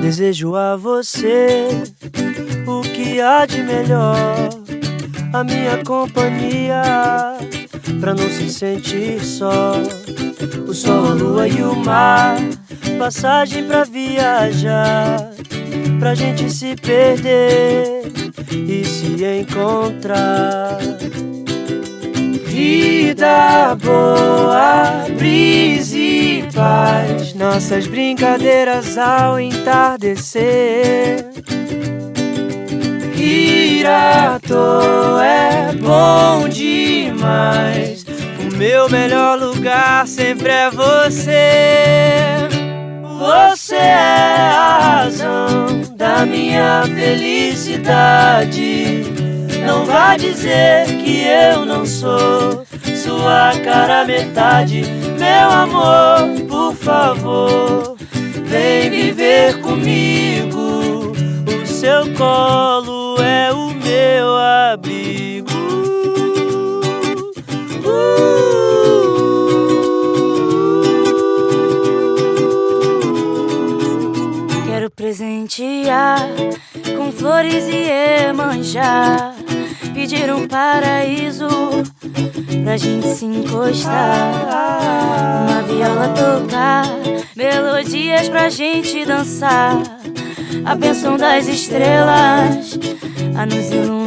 Desejo a você o que há de melhor, a minha companhia, pra não se sentir só. O sol, a lua e o mar, passagem pra viajar, pra gente se perder e se encontrar. Vida boa, brisa e paz, nossas brincadeiras ao entardecer. Rir à toa é meu melhor lugar sempre é você. Você é a razão da minha felicidade. Não vá dizer que eu não sou sua cara metade. Meu amor, por favor, vem viver comigo. O seu colo é o meu abrigo. Quero presentear com flores e emanjar. Pedir um paraíso pra gente se encostar. Uma viola tocar, melodias pra gente dançar. A bênção das estrelas a nos iluminar.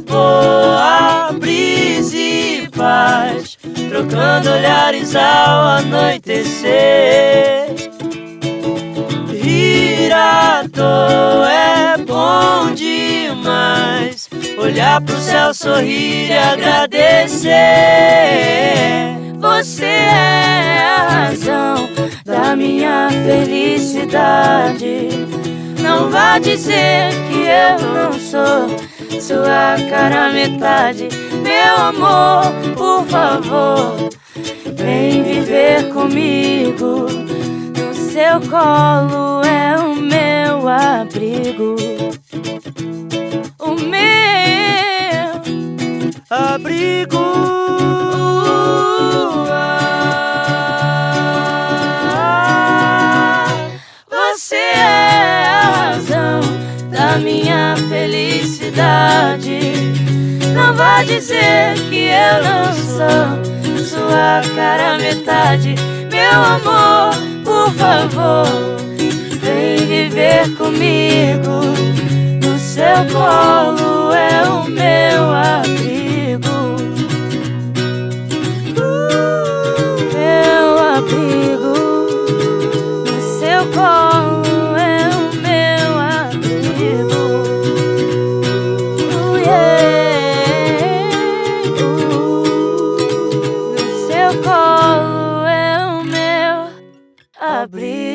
Boa, brisa e paz, trocando olhares ao anoitecer. Rir à toa é bom demais, olhar pro céu, sorrir e agradecer. Você é a razão da minha felicidade. Não vá dizer que eu não sou sua cara metade. Meu amor, por favor, vem viver comigo. No seu colo é o meu abrigo. O meu Abrigo. Você é a razão da minha felicidade. Não vá dizer que eu não sou sua cara metade. Meu amor, por favor, vem viver comigo. No seu colo é o meu abrigo. Meu abrigo. Colo é o meu abrigo.